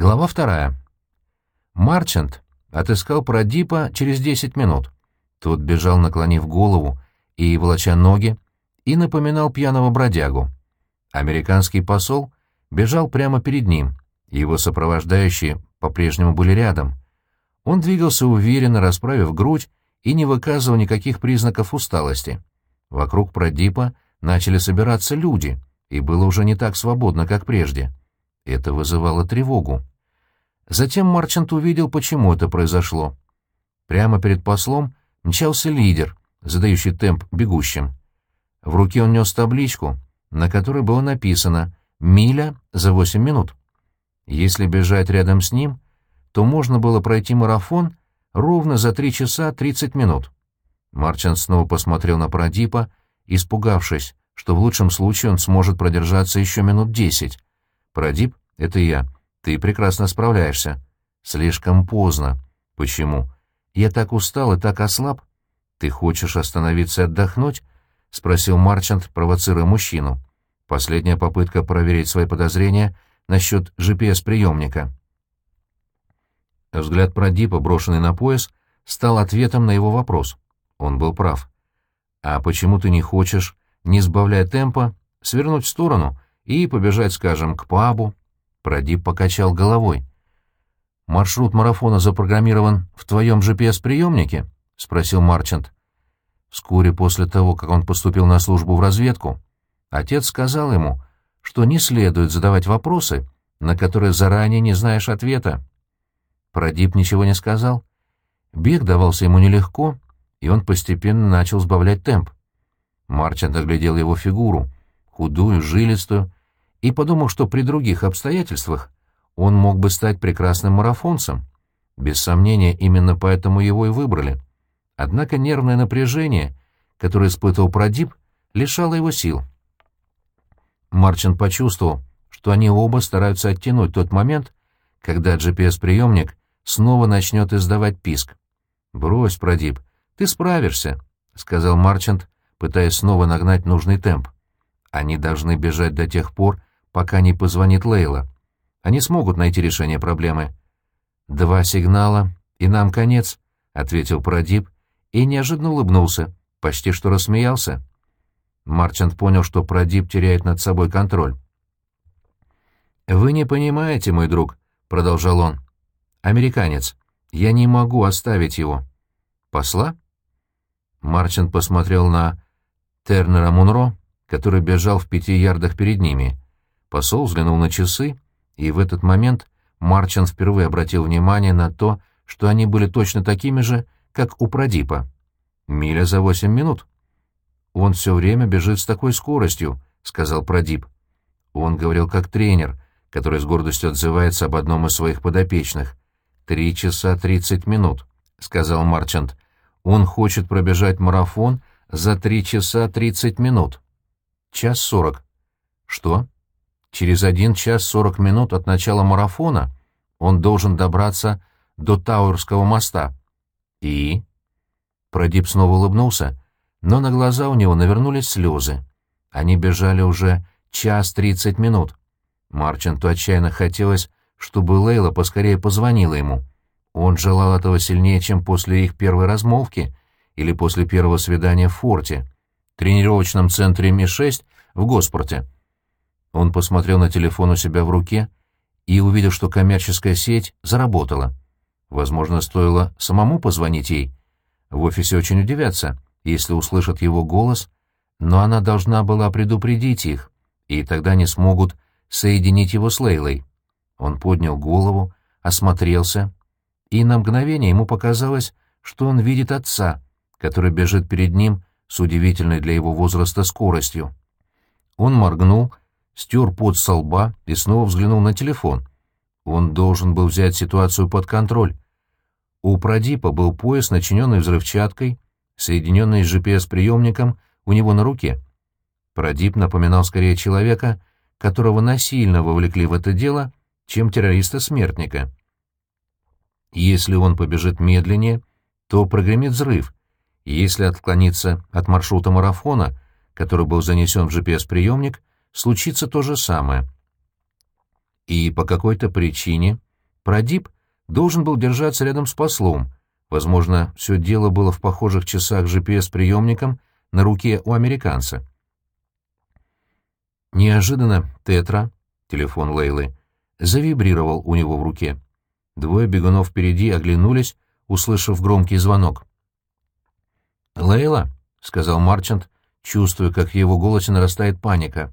Глава вторая. Марчант отыскал Прадипа через десять минут. Тот бежал, наклонив голову и волоча ноги, и напоминал пьяного бродягу. Американский посол бежал прямо перед ним, его сопровождающие по-прежнему были рядом. Он двигался уверенно, расправив грудь, и не выказывал никаких признаков усталости. Вокруг Прадипа начали собираться люди, и было уже не так свободно, как прежде. Это вызывало тревогу. Затем Марчант увидел, почему это произошло. Прямо перед послом мчался лидер, задающий темп бегущим. В руке он нес табличку, на которой было написано «Миля за восемь минут». Если бежать рядом с ним, то можно было пройти марафон ровно за три часа тридцать минут. Марчант снова посмотрел на Прадипа, испугавшись, что в лучшем случае он сможет продержаться еще минут десять. «Прадип, это я. Ты прекрасно справляешься. Слишком поздно. Почему? Я так устал и так ослаб. Ты хочешь остановиться и отдохнуть? спросил Марчант, провоцируя мужчину. Последняя попытка проверить свои подозрения насчет GPS-приемника. Взгляд Продипа, брошенный на пояс, стал ответом на его вопрос. Он был прав. «А почему ты не хочешь, не сбавляя темпа, свернуть в сторону и побежать, скажем, к пабу Продип покачал головой. «Маршрут марафона запрограммирован в твоем GPS-приемнике?» — спросил Марчант. Вскоре после того, как он поступил на службу в разведку, отец сказал ему, что не следует задавать вопросы, на которые заранее не знаешь ответа. Продип ничего не сказал. Бег давался ему нелегко, и он постепенно начал сбавлять темп. Марчант оглядел его фигуру, худую, жилистую, и подумал, что при других обстоятельствах он мог бы стать прекрасным марафонцем. Без сомнения, именно поэтому его и выбрали. Однако нервное напряжение, которое испытывал Продип, лишало его сил. Марчин почувствовал, что они оба стараются оттянуть тот момент, когда GPS-приемник снова начнет издавать писк. «Брось, Продип, ты справишься», — сказал Марчант, пытаясь снова нагнать нужный темп. Они должны бежать до тех пор, пока не позвонит Лейла. Они смогут найти решение проблемы. «Два сигнала, и нам конец», — ответил Продип и неожиданно улыбнулся, почти что рассмеялся. Марчант понял, что Продип теряет над собой контроль. «Вы не понимаете, мой друг», — продолжал он. «Американец. Я не могу оставить его». «Посла?» Марчант посмотрел на Тернера Мунро, который бежал в пяти ярдах перед ними. Посол взглянул на часы, и в этот момент Марчан впервые обратил внимание на то, что они были точно такими же, как у Продипа. «Миля за восемь минут». «Он все время бежит с такой скоростью», — сказал Продип. Он говорил как тренер, который с гордостью отзывается об одном из своих подопечных. «Три часа тридцать минут», — сказал Марчант. «Он хочет пробежать марафон за три часа тридцать минут». «Час сорок». «Что?» Через один час сорок минут от начала марафона он должен добраться до Тауэрского моста. И? Продип снова улыбнулся, но на глаза у него навернулись слезы. Они бежали уже час тридцать минут. Марчанту отчаянно хотелось, чтобы Лейла поскорее позвонила ему. Он желал этого сильнее, чем после их первой размолвки или после первого свидания в форте, тренировочном центре Ми-6 в Госпорте. Он посмотрел на телефон у себя в руке и увидел, что коммерческая сеть заработала. Возможно, стоило самому позвонить ей. В офисе очень удивятся, если услышат его голос, но она должна была предупредить их, и тогда не смогут соединить его с Лейлой. Он поднял голову, осмотрелся, и на мгновение ему показалось, что он видит отца, который бежит перед ним с удивительной для его возраста скоростью. Он моргнул стер пот со лба и снова взглянул на телефон. Он должен был взять ситуацию под контроль. У Продипа был пояс, начиненный взрывчаткой, соединенный с GPS-приемником у него на руке. Продип напоминал скорее человека, которого насильно вовлекли в это дело, чем террориста-смертника. Если он побежит медленнее, то прогремит взрыв. Если отклониться от маршрута марафона, который был занесен в GPS-приемник, случится то же самое. И по какой-то причине Продип должен был держаться рядом с послом. Возможно, все дело было в похожих часах GPS-приемником на руке у американца. Неожиданно Тетра, телефон Лейлы, завибрировал у него в руке. Двое бегунов впереди оглянулись, услышав громкий звонок. «Лейла», — сказал Марчант, чувствуя, как в его голосе нарастает паника.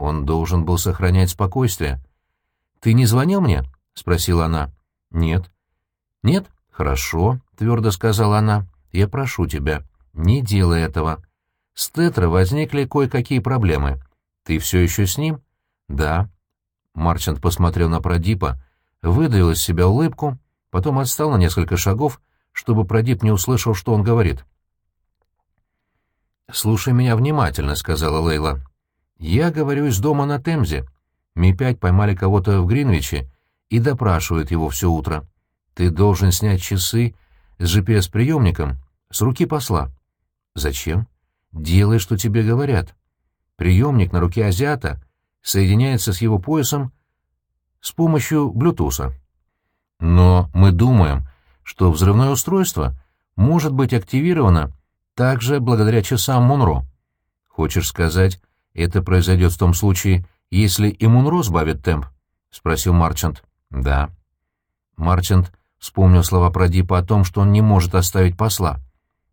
Он должен был сохранять спокойствие. «Ты не звонил мне?» — спросила она. «Нет». «Нет? Хорошо», — твердо сказала она. «Я прошу тебя, не делай этого. С Тетро возникли кое-какие проблемы. Ты все еще с ним?» «Да». Марчант посмотрел на Продипа, выдавил из себя улыбку, потом отстал на несколько шагов, чтобы Продип не услышал, что он говорит. «Слушай меня внимательно», — сказала Лейла. «Я говорю из дома на Темзе. Ми-5 поймали кого-то в Гринвиче и допрашивают его все утро. Ты должен снять часы с GPS-приемником с руки посла». «Зачем?» «Делай, что тебе говорят. Приемник на руке азиата соединяется с его поясом с помощью Блютуса. Но мы думаем, что взрывное устройство может быть активировано также благодаря часам Мунро. Хочешь сказать, это произойдет в том случае, если и сбавит темп? — спросил Марчант. — Да. Марчант вспомнил слова Продипа о том, что он не может оставить посла.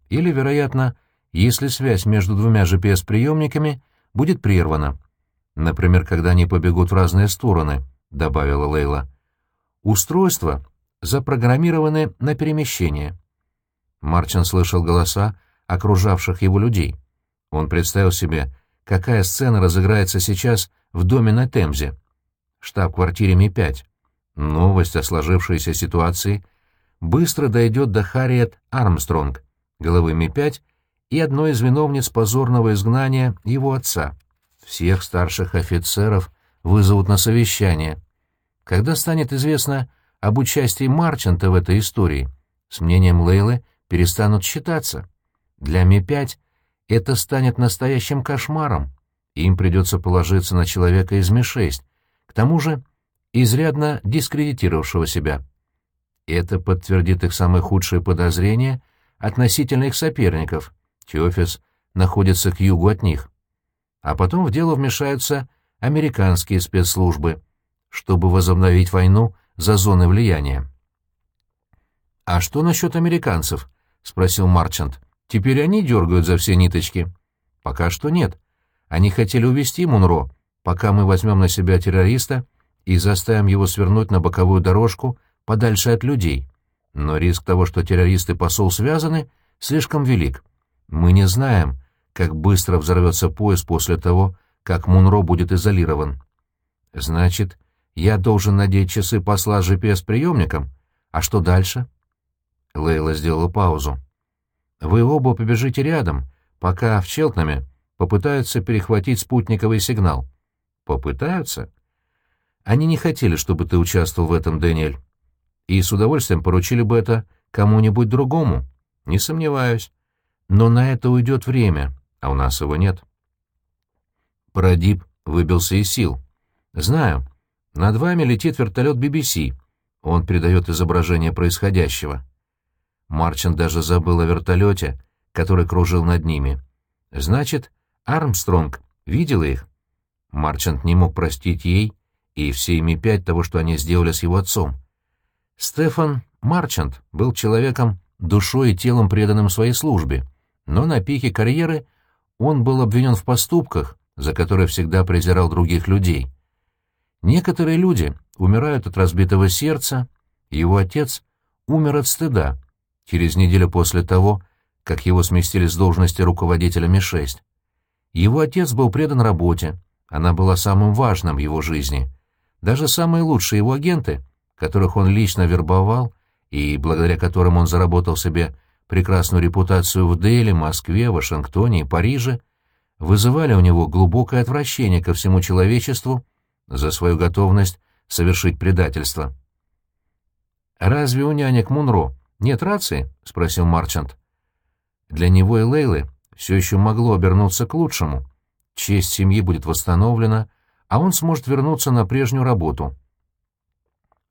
Или, вероятно, если связь между двумя GPS-приемниками будет прервана. Например, когда они побегут в разные стороны, — добавила Лейла. Устройства запрограммированы на перемещение. Марчин слышал голоса, окружавших его людей. Он представил себе, какая сцена разыграется сейчас в доме на Темзе, штаб-квартире Ми-5. Новость о сложившейся ситуации быстро дойдет до Харриет Армстронг, головы Ми-5, и одной из виновниц позорного изгнания его отца. Всех старших офицеров вызовут на совещание. Когда станет известно об участии Марчанта в этой истории, с мнением Лейлы перестанут считаться. Для Ми-5 это станет настоящим кошмаром. Им придется положиться на человека из Ми-6, к тому же изрядно дискредитировавшего себя. Это подтвердит их самые худшие подозрения относительно их соперников, чей находится к югу от них. А потом в дело вмешаются американские спецслужбы, чтобы возобновить войну за зоны влияния. «А что насчет американцев?» — спросил Марчант. Теперь они дергают за все ниточки. Пока что нет. Они хотели увести Мунро, пока мы возьмем на себя террориста и заставим его свернуть на боковую дорожку подальше от людей. Но риск того, что террористы посол связаны, слишком велик. Мы не знаем, как быстро взорвется поезд после того, как Мунро будет изолирован. Значит, я должен надеть часы посла с GPS-приемником? А что дальше? Лейла сделала паузу. Вы оба побежите рядом, пока в Челтнаме попытаются перехватить спутниковый сигнал. Попытаются? Они не хотели, чтобы ты участвовал в этом, Дэниэль. И с удовольствием поручили бы это кому-нибудь другому. Не сомневаюсь. Но на это уйдет время, а у нас его нет. Продип выбился из сил. Знаю. Над вами летит вертолет BBC. Он передает изображение происходящего. Марчин даже забыл о вертолете, который кружил над ними. Значит, Армстронг видела их? Марчант не мог простить ей и всей Ми-5 того, что они сделали с его отцом. Стефан Марчант был человеком, душой и телом преданным своей службе, но на пике карьеры он был обвинен в поступках, за которые всегда презирал других людей. Некоторые люди умирают от разбитого сердца, его отец умер от стыда, через неделю после того, как его сместили с должности руководителя Ми-6. Его отец был предан работе, она была самым важным в его жизни. Даже самые лучшие его агенты, которых он лично вербовал и благодаря которым он заработал себе прекрасную репутацию в Дели, Москве, Вашингтоне и Париже, вызывали у него глубокое отвращение ко всему человечеству за свою готовность совершить предательство. Разве у нянек Мунро «Нет рации?» — спросил Марчант. Для него и Лейлы все еще могло обернуться к лучшему. Честь семьи будет восстановлена, а он сможет вернуться на прежнюю работу.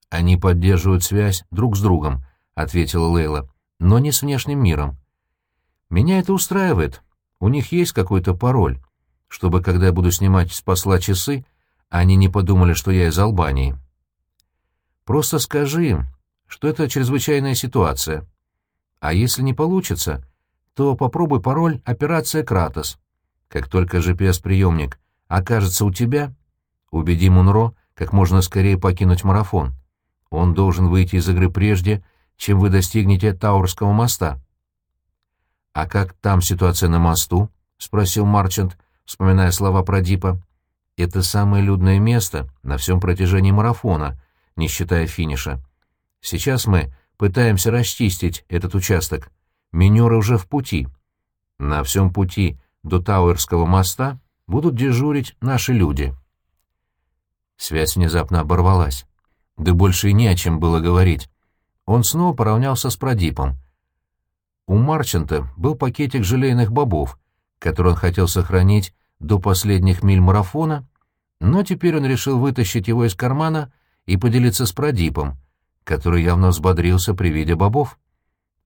«Они поддерживают связь друг с другом», — ответила Лейла, — «но не с внешним миром». «Меня это устраивает. У них есть какой-то пароль, чтобы, когда я буду снимать с посла часы, они не подумали, что я из Албании. Просто скажи им, что это чрезвычайная ситуация. А если не получится, то попробуй пароль «Операция Кратос». Как только GPS-приемник окажется у тебя, убеди Мунро как можно скорее покинуть марафон. Он должен выйти из игры прежде, чем вы достигнете Таурского моста. «А как там ситуация на мосту?» — спросил Марчант, вспоминая слова про Дипа. «Это самое людное место на всем протяжении марафона, не считая финиша. Сейчас мы пытаемся расчистить этот участок. Минеры уже в пути. На всем пути до Тауэрского моста будут дежурить наши люди». Связь внезапно оборвалась. Да больше и не о чем было говорить. Он снова поравнялся с Продипом. У Марчанта был пакетик желейных бобов, который он хотел сохранить до последних миль марафона, но теперь он решил вытащить его из кармана и поделиться с Продипом, который явно взбодрился при виде бобов.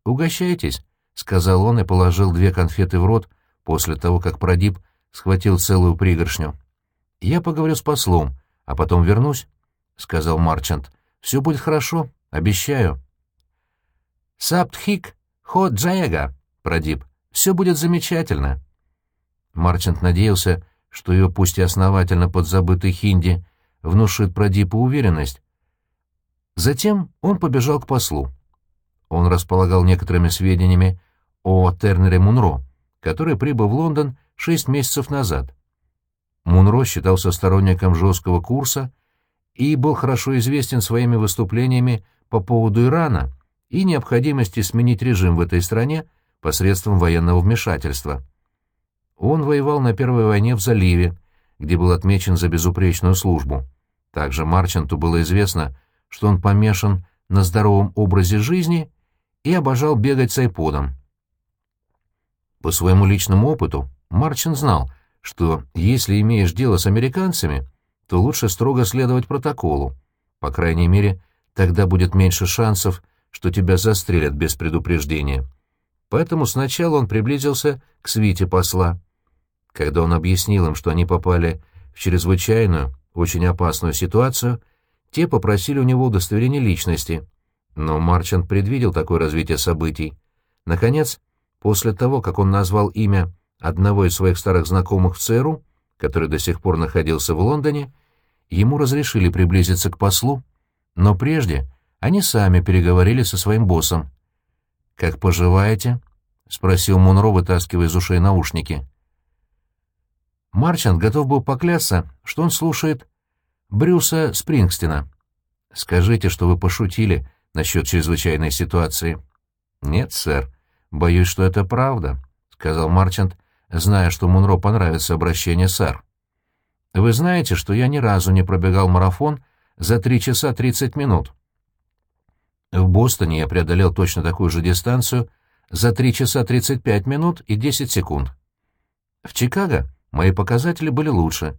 «Угощайтесь», — сказал он и положил две конфеты в рот после того, как Продип схватил целую пригоршню. «Я поговорю с послом, а потом вернусь», — сказал Марчант. «Все будет хорошо, обещаю». «Саптхик, ход джаега», — Продип. «Все будет замечательно». Марчант надеялся, что ее пусть и основательно подзабытый хинди внушит Продипу уверенность. Затем он побежал к послу. Он располагал некоторыми сведениями о Тернере Мунро, который прибыл в Лондон шесть месяцев назад. Мунро считался сторонником жесткого курса и был хорошо известен своими выступлениями по поводу Ирана и необходимости сменить режим в этой стране посредством военного вмешательства. Он воевал на Первой войне в заливе, где был отмечен за безупречную службу. Также Марчанту было известно, что он помешан на здоровом образе жизни и обожал бегать с айподом. По своему личному опыту Марчин знал, что если имеешь дело с американцами, то лучше строго следовать протоколу. По крайней мере, тогда будет меньше шансов, что тебя застрелят без предупреждения. Поэтому сначала он приблизился к свите посла. Когда он объяснил им, что они попали в чрезвычайную, очень опасную ситуацию, те попросили у него удостоверение личности. Но Марчант предвидел такое развитие событий. Наконец, после того, как он назвал имя одного из своих старых знакомых в ЦРУ, который до сих пор находился в Лондоне, ему разрешили приблизиться к послу, но прежде они сами переговорили со своим боссом. «Как поживаете?» — спросил Мунро, вытаскивая из ушей наушники. Марчант готов был поклясться, что он слушает Брюса Спрингстина. «Скажите, что вы пошутили насчет чрезвычайной ситуации». «Нет, сэр. Боюсь, что это правда», — сказал Марчант, зная, что Мунро понравится обращение сэр. «Вы знаете, что я ни разу не пробегал марафон за три часа тридцать минут. В Бостоне я преодолел точно такую же дистанцию за три часа тридцать пять минут и десять секунд. В Чикаго мои показатели были лучше.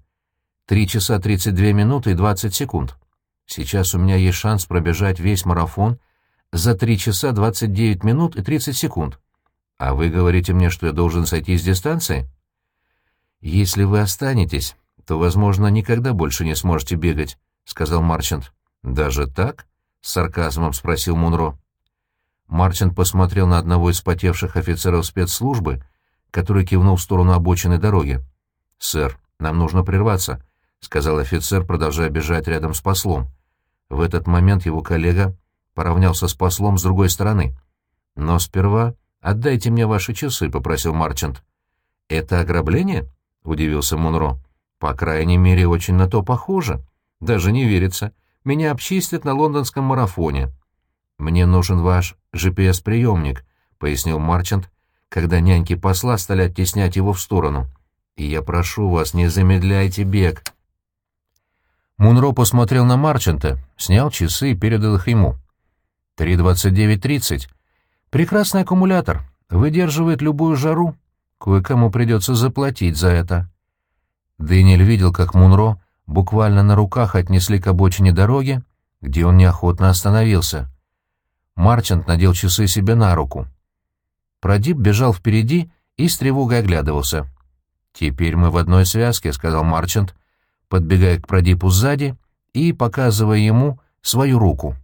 Три часа тридцать две минуты и двадцать секунд. Сейчас у меня есть шанс пробежать весь марафон за три часа двадцать девять минут и тридцать секунд. А вы говорите мне, что я должен сойти с дистанции? Если вы останетесь, то, возможно, никогда больше не сможете бегать, — сказал Марчант. Даже так? — с сарказмом спросил Мунро. Марчант посмотрел на одного из потевших офицеров спецслужбы, который кивнул в сторону обочины дороги. «Сэр, нам нужно прерваться», — сказал офицер, продолжая бежать рядом с послом. В этот момент его коллега поравнялся с послом с другой стороны. «Но сперва «Отдайте мне ваши часы», — попросил Марчант. «Это ограбление?» — удивился Мунро. «По крайней мере, очень на то похоже. Даже не верится. Меня обчистят на лондонском марафоне». «Мне нужен ваш GPS-приемник», — пояснил Марчант, когда няньки посла стали оттеснять его в сторону. «И я прошу вас, не замедляйте бег». Мунро посмотрел на Марчанта, снял часы и передал их ему. «Три двадцать девять тридцать». Прекрасный аккумулятор, выдерживает любую жару. Кое-кому придется заплатить за это. Дэниэль видел, как Мунро буквально на руках отнесли к обочине дороги, где он неохотно остановился. Марчант надел часы себе на руку. Продип бежал впереди и с тревогой оглядывался. «Теперь мы в одной связке», — сказал Марчант, подбегая к Продипу сзади и показывая ему свою руку.